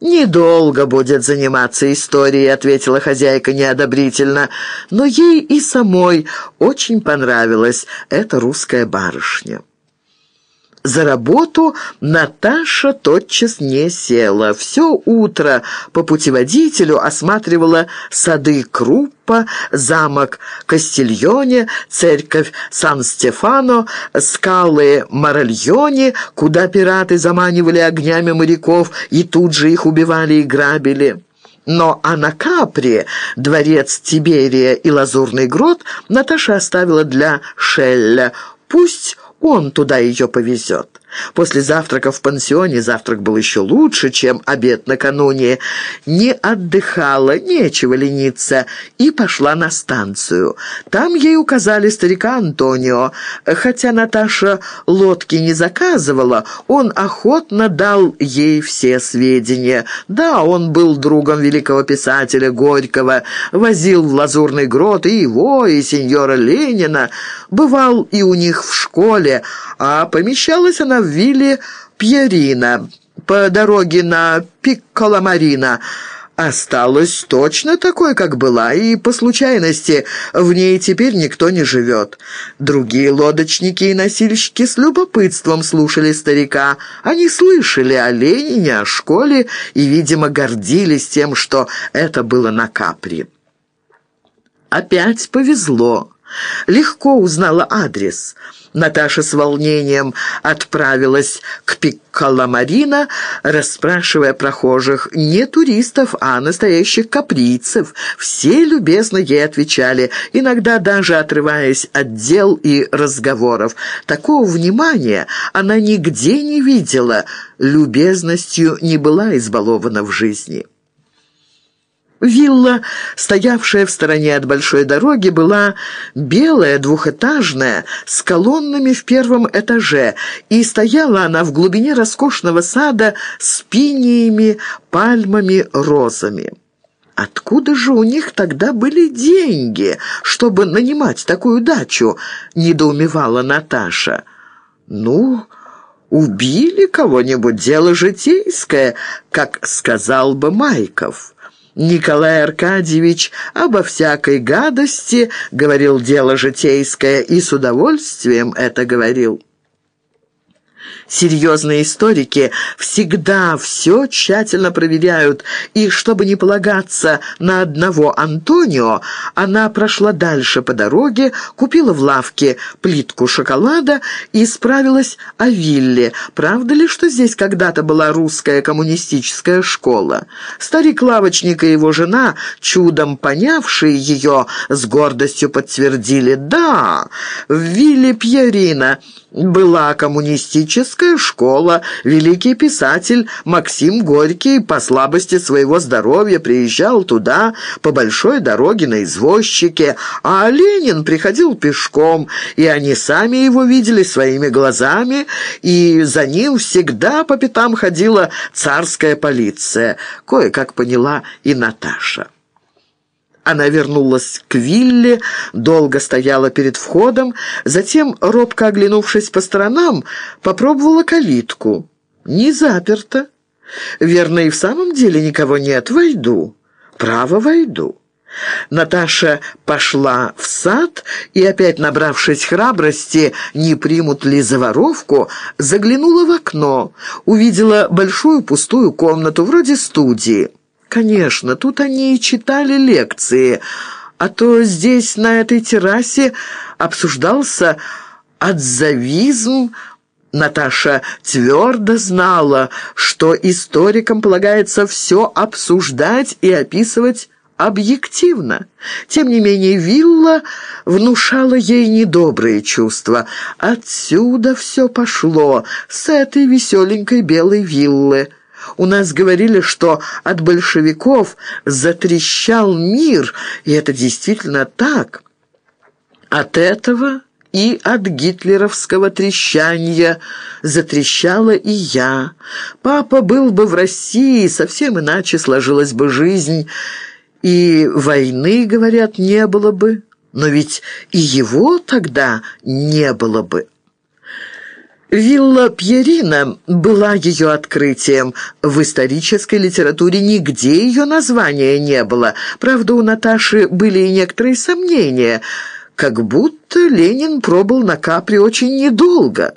«Недолго будет заниматься историей», — ответила хозяйка неодобрительно. Но ей и самой очень понравилась эта русская барышня. За работу Наташа тотчас не села. Все утро по путеводителю осматривала сады Круппа, замок Кастильоне, церковь Сан-Стефано, скалы Маральоне, куда пираты заманивали огнями моряков и тут же их убивали и грабили. Но а на Капри, дворец Тиберия и Лазурный грот Наташа оставила для Шелля. Пусть он туда ее повезет. После завтрака в пансионе завтрак был еще лучше, чем обед накануне. Не отдыхала, нечего лениться, и пошла на станцию. Там ей указали старика Антонио. Хотя Наташа лодки не заказывала, он охотно дал ей все сведения. Да, он был другом великого писателя Горького, возил в Лазурный грот и его, и сеньора Ленина, бывал и у них в школе, а помещалась она в вилле Пьерина по дороге на Пикколамарина. Осталась точно такой, как была, и по случайности в ней теперь никто не живет. Другие лодочники и носильщики с любопытством слушали старика. Они слышали о Ленине, о школе и, видимо, гордились тем, что это было на Капри. Опять повезло. Легко узнала адрес. Наташа с волнением отправилась к Пикколамарина, расспрашивая прохожих не туристов, а настоящих каприцев. Все любезно ей отвечали, иногда даже отрываясь от дел и разговоров. Такого внимания она нигде не видела, любезностью не была избалована в жизни. Вилла, стоявшая в стороне от большой дороги, была белая, двухэтажная, с колоннами в первом этаже, и стояла она в глубине роскошного сада с пиниями, пальмами, розами. «Откуда же у них тогда были деньги, чтобы нанимать такую дачу?» – недоумевала Наташа. «Ну...» «Убили кого-нибудь, дело житейское, как сказал бы Майков». Николай Аркадьевич обо всякой гадости говорил дело житейское и с удовольствием это говорил. Серьезные историки всегда все тщательно проверяют, и чтобы не полагаться на одного Антонио, она прошла дальше по дороге, купила в лавке плитку шоколада и справилась о вилле. Правда ли, что здесь когда-то была русская коммунистическая школа? Старик-лавочник и его жена, чудом понявшие ее, с гордостью подтвердили «Да, в вилле Пьерина» была коммунистическая школа. Великий писатель Максим Горький по слабости своего здоровья приезжал туда по большой дороге на извозчике, а Ленин приходил пешком, и они сами его видели своими глазами, и за ним всегда по пятам ходила царская полиция. Кое-как поняла и Наташа. Она вернулась к вилле, долго стояла перед входом, затем, робко оглянувшись по сторонам, попробовала калитку. Не заперто. Верно, и в самом деле никого нет. Войду. Право, войду. Наташа пошла в сад и, опять набравшись храбрости, не примут ли за воровку, заглянула в окно, увидела большую пустую комнату, вроде студии. Конечно, тут они и читали лекции, а то здесь, на этой террасе, обсуждался отзавизм. Наташа твердо знала, что историкам полагается все обсуждать и описывать объективно. Тем не менее, вилла внушала ей недобрые чувства. Отсюда все пошло, с этой веселенькой белой виллы. У нас говорили, что от большевиков затрещал мир, и это действительно так. От этого и от гитлеровского трещания затрещала и я. Папа был бы в России, совсем иначе сложилась бы жизнь, и войны, говорят, не было бы. Но ведь и его тогда не было бы. Вилла Пьерина была ее открытием. В исторической литературе нигде ее названия не было. Правда, у Наташи были и некоторые сомнения. Как будто Ленин пробыл на Капри очень недолго.